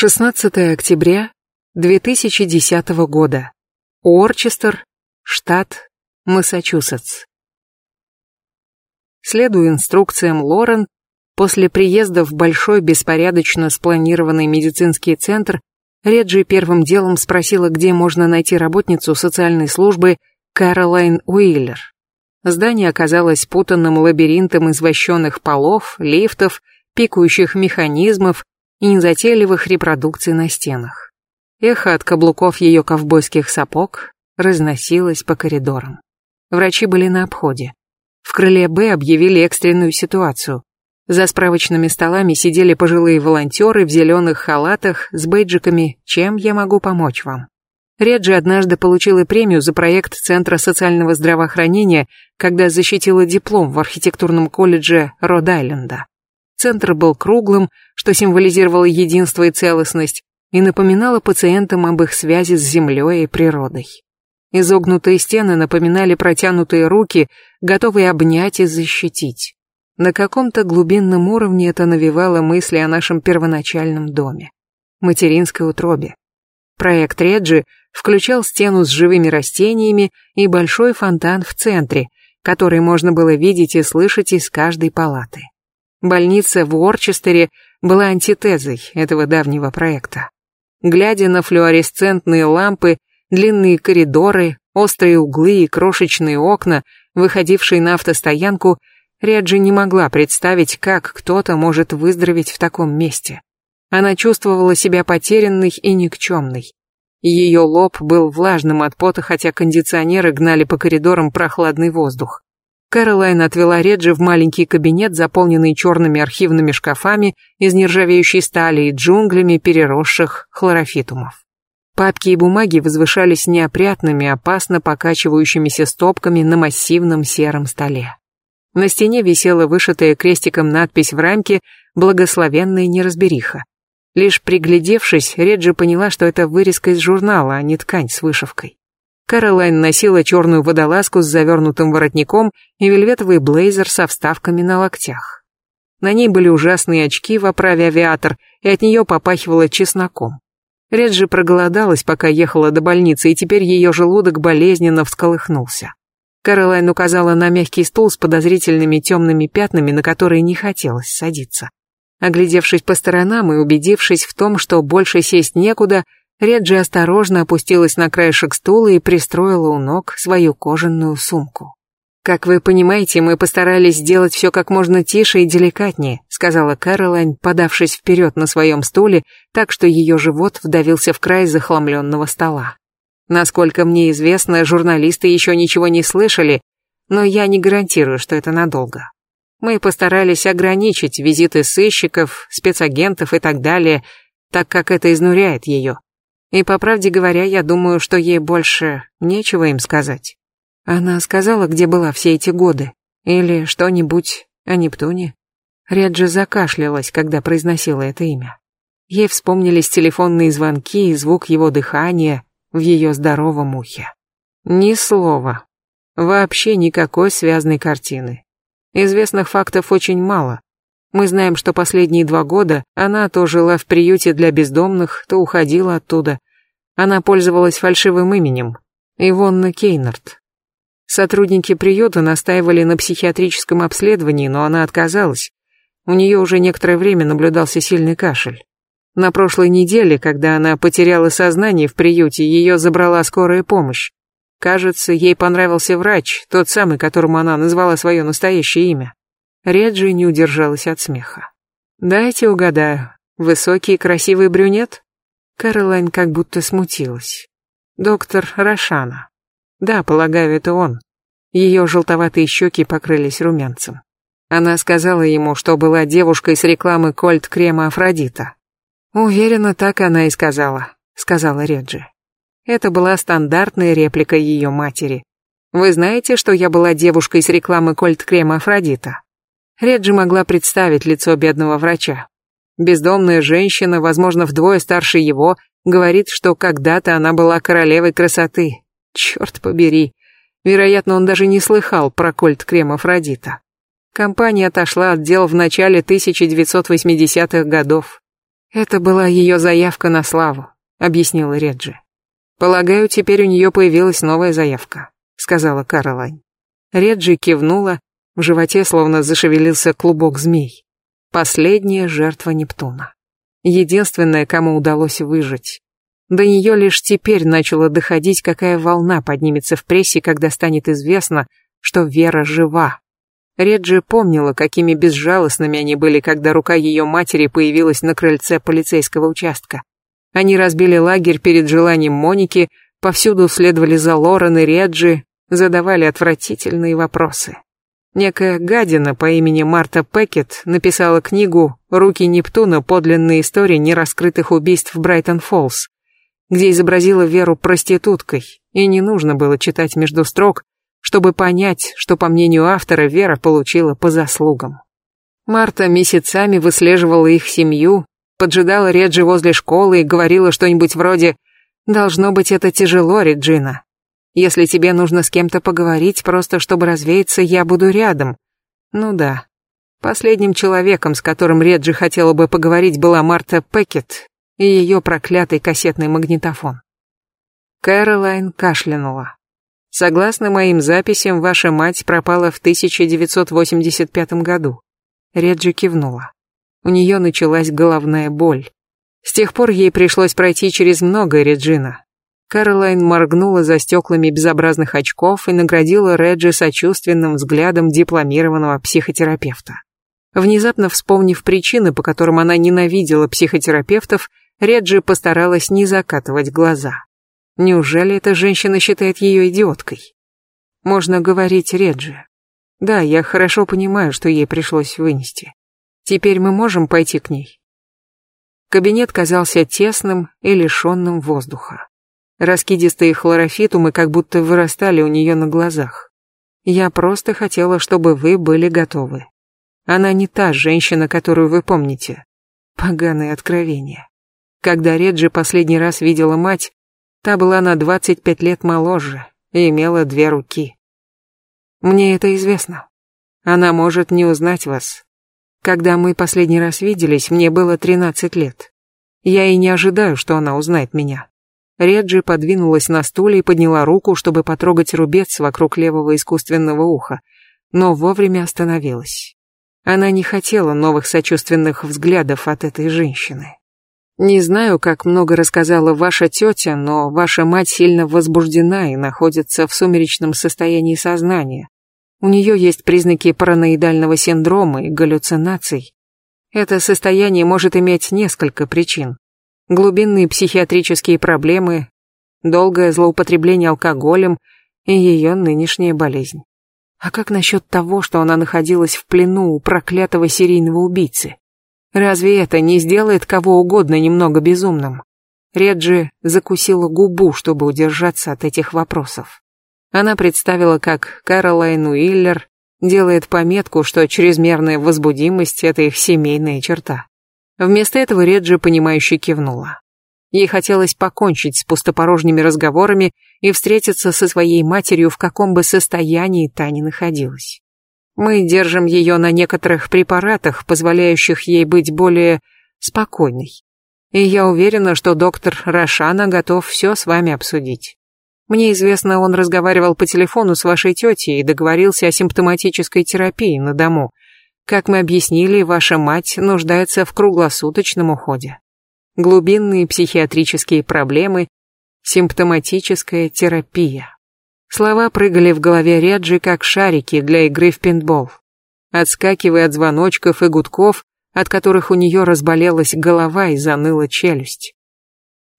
16 октября 2010 года. Уорчестер, штат Массачусетс. Следуя инструкциям Лорен, после приезда в большой беспорядочно спланированный медицинский центр, Реджи первым делом спросила, где можно найти работницу социальной службы Кэролайн Уиллер. Здание оказалось путанным лабиринтом из вощенных полов, лифтов, пикающих механизмов и незатейливых репродукций на стенах. Эхо от каблуков ее ковбойских сапог разносилось по коридорам. Врачи были на обходе. В крыле «Б» объявили экстренную ситуацию. За справочными столами сидели пожилые волонтеры в зеленых халатах с бейджиками «Чем я могу помочь вам?». Реджи однажды получила премию за проект Центра социального здравоохранения, когда защитила диплом в архитектурном колледже Род-Айленда. Центр был круглым, что символизировало единство и целостность, и напоминало пациентам об их связи с землей и природой. Изогнутые стены напоминали протянутые руки, готовые обнять и защитить. На каком-то глубинном уровне это навевало мысли о нашем первоначальном доме, материнской утробе. Проект Реджи включал стену с живыми растениями и большой фонтан в центре, который можно было видеть и слышать из каждой палаты. Больница в Уорчестере была антитезой этого давнего проекта. Глядя на флуоресцентные лампы, длинные коридоры, острые углы и крошечные окна, выходившие на автостоянку, Реджи не могла представить, как кто-то может выздороветь в таком месте. Она чувствовала себя потерянной и никчемной. Ее лоб был влажным от пота, хотя кондиционеры гнали по коридорам прохладный воздух. Кэролайн отвела Реджи в маленький кабинет, заполненный черными архивными шкафами из нержавеющей стали и джунглями переросших хлорофитумов. Папки и бумаги возвышались неопрятными, опасно покачивающимися стопками на массивном сером столе. На стене висела вышитая крестиком надпись в рамке «Благословенная неразбериха». Лишь приглядевшись, Реджи поняла, что это вырезка из журнала, а не ткань с вышивкой. Каролайн носила черную водолазку с завернутым воротником и вельветовый блейзер со вставками на локтях. На ней были ужасные очки в оправе авиатор, и от нее попахивало чесноком. Реджи проголодалась, пока ехала до больницы, и теперь ее желудок болезненно всколыхнулся. Каролайн указала на мягкий стул с подозрительными темными пятнами, на которые не хотелось садиться. Оглядевшись по сторонам и убедившись в том, что больше сесть некуда, Реджи осторожно опустилась на краешек стула и пристроила у ног свою кожаную сумку. «Как вы понимаете, мы постарались сделать все как можно тише и деликатнее», сказала Кэролайн, подавшись вперед на своем стуле, так что ее живот вдавился в край захламленного стола. Насколько мне известно, журналисты еще ничего не слышали, но я не гарантирую, что это надолго. Мы постарались ограничить визиты сыщиков, спецагентов и так далее, так как это изнуряет ее. И по правде говоря, я думаю, что ей больше нечего им сказать. Она сказала, где была все эти годы. Или что-нибудь о Нептуне. Реджи закашлялась, когда произносила это имя. Ей вспомнились телефонные звонки и звук его дыхания в ее здоровом ухе. Ни слова. Вообще никакой связной картины. Известных фактов очень мало. Мы знаем, что последние два года она то жила в приюте для бездомных, то уходила оттуда. Она пользовалась фальшивым именем – Ивонна Кейнард. Сотрудники приюта настаивали на психиатрическом обследовании, но она отказалась. У нее уже некоторое время наблюдался сильный кашель. На прошлой неделе, когда она потеряла сознание в приюте, ее забрала скорая помощь. Кажется, ей понравился врач, тот самый, которому она назвала свое настоящее имя. Реджи не удержалась от смеха. «Дайте угадаю. Высокий и красивый брюнет?» Каролайн как будто смутилась. «Доктор Рошана. Да, полагаю, это он». Ее желтоватые щеки покрылись румянцем. Она сказала ему, что была девушкой с рекламы кольт-крема Афродита. «Уверена, так она и сказала», — сказала Реджи. Это была стандартная реплика ее матери. «Вы знаете, что я была девушкой с рекламы кольт-крема Афродита?» Реджи могла представить лицо бедного врача. Бездомная женщина, возможно, вдвое старше его, говорит, что когда-то она была королевой красоты. Черт побери. Вероятно, он даже не слыхал про кольт-крем Афродита. Компания отошла от дел в начале 1980-х годов. Это была ее заявка на славу, объяснила Реджи. Полагаю, теперь у нее появилась новая заявка, сказала Каролайн. Реджи кивнула, в животе словно зашевелился клубок змей. Последняя жертва Нептуна. Единственная, кому удалось выжить. До нее лишь теперь начало доходить, какая волна поднимется в прессе, когда станет известно, что Вера жива. Реджи помнила, какими безжалостными они были, когда рука ее матери появилась на крыльце полицейского участка. Они разбили лагерь перед желанием Моники, повсюду следовали за Лорен и Реджи, задавали отвратительные вопросы. Некая гадина по имени Марта Пекет написала книгу «Руки Нептуна. Подлинные истории нераскрытых убийств в Брайтон-Фоллс», где изобразила Веру проституткой, и не нужно было читать между строк, чтобы понять, что, по мнению автора, Вера получила по заслугам. Марта месяцами выслеживала их семью, поджидала Реджи возле школы и говорила что-нибудь вроде «Должно быть, это тяжело, Реджина. Если тебе нужно с кем-то поговорить, просто чтобы развеяться, я буду рядом». Ну да. Последним человеком, с которым Реджи хотела бы поговорить, была Марта Пекет и ее проклятый кассетный магнитофон. Кэролайн кашлянула. Согласно моим записям, ваша мать пропала в 1985 году. Реджи кивнула. У нее началась головная боль. С тех пор ей пришлось пройти через многое, Реджина. Каролайн моргнула за стеклами безобразных очков и наградила Реджи сочувственным взглядом дипломированного психотерапевта. Внезапно вспомнив причины, по которым она ненавидела психотерапевтов, Реджи постаралась не закатывать глаза. Неужели эта женщина считает ее идиоткой? Можно говорить Реджи. Да, я хорошо понимаю, что ей пришлось вынести. Теперь мы можем пойти к ней. Кабинет казался тесным и лишенным воздуха. Раскидистые хлорофитумы как будто вырастали у нее на глазах. Я просто хотела, чтобы вы были готовы. Она не та женщина, которую вы помните. Поганое откровение. Когда Реджи последний раз видела мать, Та была на 25 лет моложе и имела две руки. Мне это известно. Она может не узнать вас. Когда мы последний раз виделись, мне было 13 лет. Я и не ожидаю, что она узнает меня. Реджи подвинулась на стуле и подняла руку, чтобы потрогать рубец вокруг левого искусственного уха, но вовремя остановилась. Она не хотела новых сочувственных взглядов от этой женщины. Не знаю, как много рассказала ваша тетя, но ваша мать сильно возбуждена и находится в сумеречном состоянии сознания. У нее есть признаки параноидального синдрома и галлюцинаций. Это состояние может иметь несколько причин. Глубинные психиатрические проблемы, долгое злоупотребление алкоголем и ее нынешняя болезнь. А как насчет того, что она находилась в плену у проклятого серийного убийцы? Разве это не сделает кого угодно немного безумным? Реджи закусила губу, чтобы удержаться от этих вопросов. Она представила, как Кэролайн Уиллер делает пометку, что чрезмерная возбудимость – это их семейная черта. Вместо этого Реджи, понимающе кивнула. Ей хотелось покончить с пустопорожними разговорами и встретиться со своей матерью в каком бы состоянии та ни находилась. Мы держим ее на некоторых препаратах, позволяющих ей быть более спокойной. И я уверена, что доктор Рошана готов все с вами обсудить. Мне известно, он разговаривал по телефону с вашей тетей и договорился о симптоматической терапии на дому. Как мы объяснили, ваша мать нуждается в круглосуточном уходе. Глубинные психиатрические проблемы, симптоматическая терапия. Слова прыгали в голове Реджи, как шарики для игры в пейнтбол. Отскакивая от звоночков и гудков, от которых у нее разболелась голова и заныла челюсть.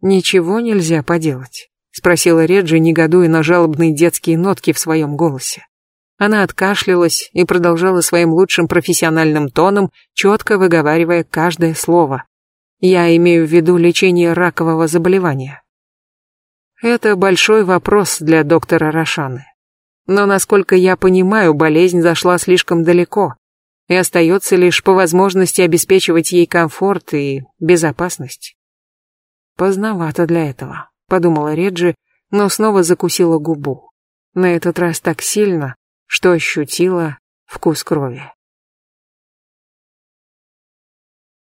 «Ничего нельзя поделать», — спросила Реджи, негодуя на жалобные детские нотки в своем голосе. Она откашлялась и продолжала своим лучшим профессиональным тоном, четко выговаривая каждое слово. «Я имею в виду лечение ракового заболевания. Это большой вопрос для доктора Рошаны. Но, насколько я понимаю, болезнь зашла слишком далеко, и остается лишь по возможности обеспечивать ей комфорт и безопасность. Поздновато для этого, подумала Реджи, но снова закусила губу. На этот раз так сильно, что ощутила вкус крови.